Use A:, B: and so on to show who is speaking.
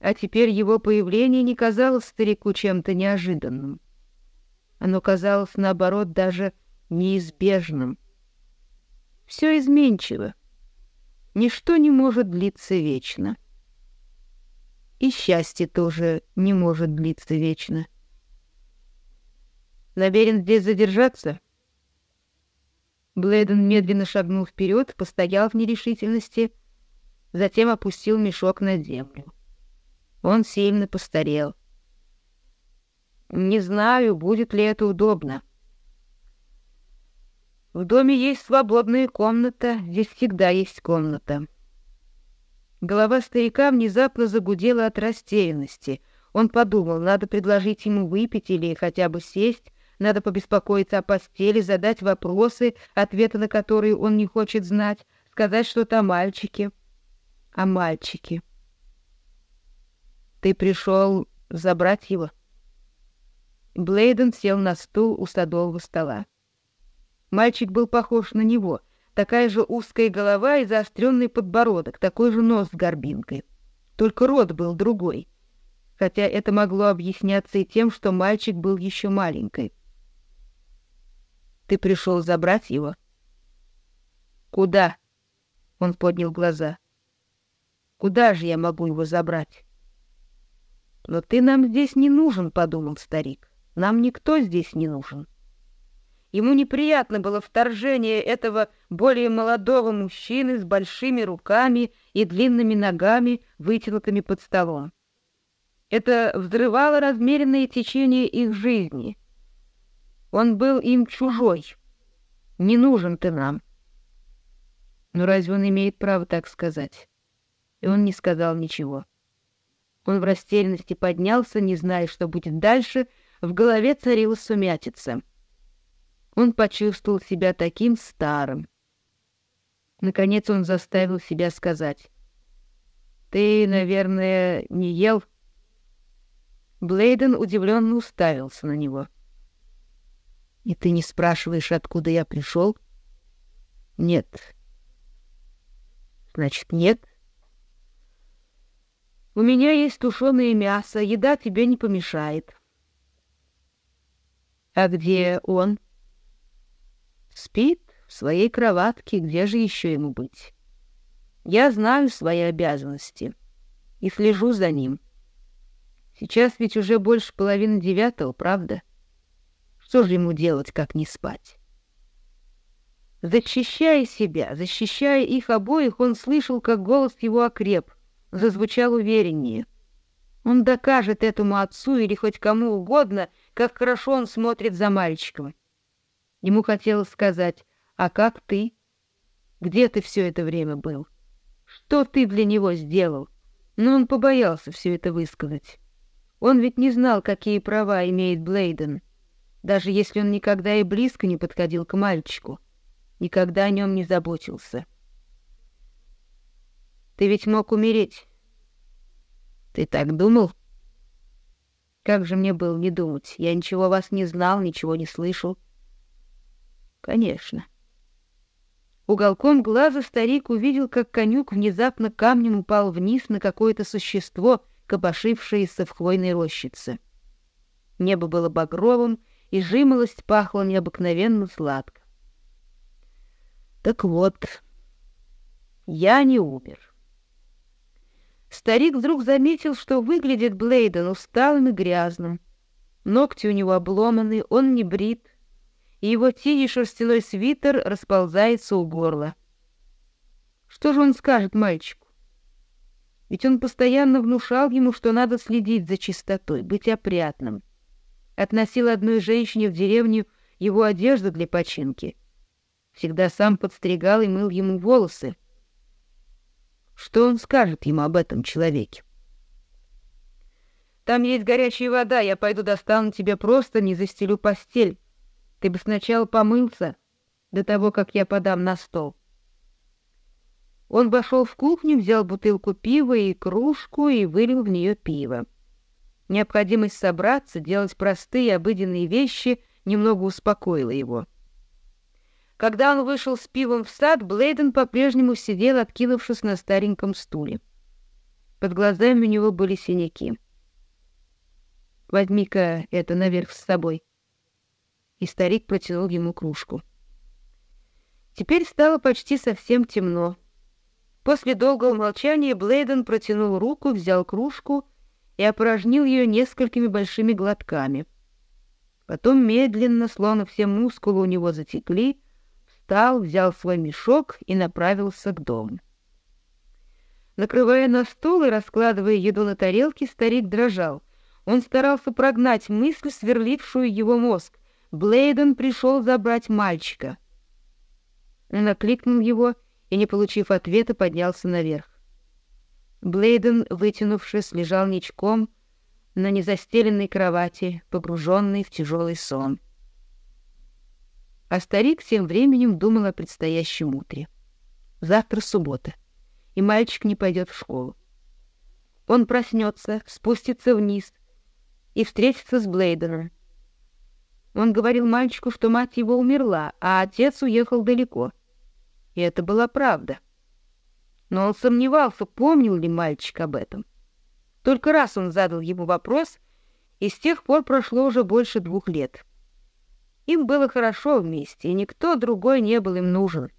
A: а теперь его появление не казалось старику чем-то неожиданным. Оно казалось, наоборот, даже неизбежным. Все изменчиво. Ничто не может длиться вечно. И счастье тоже не может длиться вечно. Намерен здесь задержаться? Блейден медленно шагнул вперед, постоял в нерешительности, затем опустил мешок на землю. Он сильно постарел. Не знаю, будет ли это удобно. В доме есть свободная комната, здесь всегда есть комната. Голова старика внезапно загудела от растерянности. Он подумал, надо предложить ему выпить или хотя бы сесть, надо побеспокоиться о постели, задать вопросы, ответы на которые он не хочет знать, сказать что-то о мальчике. О мальчике ты пришел забрать его. Блейден сел на стул у садового стола. Мальчик был похож на него. Такая же узкая голова и заостренный подбородок, такой же нос с горбинкой. Только рот был другой. Хотя это могло объясняться и тем, что мальчик был еще маленькой. «Ты пришел забрать его?» «Куда?» — он поднял глаза. «Куда же я могу его забрать?» «Но ты нам здесь не нужен», — подумал старик. «Нам никто здесь не нужен». Ему неприятно было вторжение этого более молодого мужчины с большими руками и длинными ногами, вытянутыми под столом. Это взрывало размеренное течение их жизни. Он был им чужой. «Не нужен ты нам». Но разве он имеет право так сказать? И он не сказал ничего. Он в растерянности поднялся, не зная, что будет дальше, в голове царила сумятица. Он почувствовал себя таким старым. Наконец он заставил себя сказать. «Ты, наверное, не ел?» Блейден удивленно уставился на него. «И ты не спрашиваешь, откуда я пришел?» «Нет». «Значит, нет?» У меня есть тушеное мясо, еда тебе не помешает. А где он? Спит в своей кроватке, где же еще ему быть? Я знаю свои обязанности и слежу за ним. Сейчас ведь уже больше половины девятого, правда? Что же ему делать, как не спать? Защищая себя, защищая их обоих, он слышал, как голос его окреп — зазвучал увереннее. Он докажет этому отцу или хоть кому угодно, как хорошо он смотрит за мальчиком. Ему хотелось сказать, а как ты? Где ты все это время был? Что ты для него сделал? Но он побоялся все это высказать. Он ведь не знал, какие права имеет Блейден, даже если он никогда и близко не подходил к мальчику, никогда о нем не заботился. Ты ведь мог умереть. Ты так думал? Как же мне было не думать? Я ничего о вас не знал, ничего не слышал. Конечно. Уголком глаза старик увидел, как конюк внезапно камнем упал вниз на какое-то существо, копошившееся в хвойной рощице. Небо было багровым, и жимолость пахла необыкновенно сладко. Так вот, я не умер. Старик вдруг заметил, что выглядит Блейден усталым и грязным. Ногти у него обломаны, он не брит, и его синий шерстяной свитер расползается у горла. Что же он скажет мальчику? Ведь он постоянно внушал ему, что надо следить за чистотой, быть опрятным. Относил одной женщине в деревню его одежду для починки. Всегда сам подстригал и мыл ему волосы что он скажет ему об этом человеке. «Там есть горячая вода, я пойду достану тебе просто, не застелю постель. Ты бы сначала помылся до того, как я подам на стол». Он вошел в кухню, взял бутылку пива и кружку и вылил в нее пиво. Необходимость собраться, делать простые обыденные вещи немного успокоила его. — когда он вышел с пивом в сад, Блейден по-прежнему сидел, откинувшись на стареньком стуле. Под глазами у него были синяки. «Возьми-ка это наверх с собой». И старик протянул ему кружку. Теперь стало почти совсем темно. После долгого молчания Блейден протянул руку, взял кружку и опорожнил ее несколькими большими глотками. Потом медленно, словно все мускулы у него затекли, встал, взял свой мешок и направился к дому. Накрывая на стол и раскладывая еду на тарелке, старик дрожал. Он старался прогнать мысль, сверлившую его мозг. Блейден пришел забрать мальчика. Он окликнул его и, не получив ответа, поднялся наверх. Блейден, вытянувшись, лежал ничком на незастеленной кровати, погруженный в тяжелый сон. А старик тем временем думал о предстоящем утре. Завтра суббота, и мальчик не пойдет в школу. Он проснется, спустится вниз и встретится с Блейдером. Он говорил мальчику, что мать его умерла, а отец уехал далеко. И это была правда. Но он сомневался, помнил ли мальчик об этом. Только раз он задал ему вопрос, и с тех пор прошло уже больше двух лет. Им было хорошо вместе, и никто другой не был им нужен.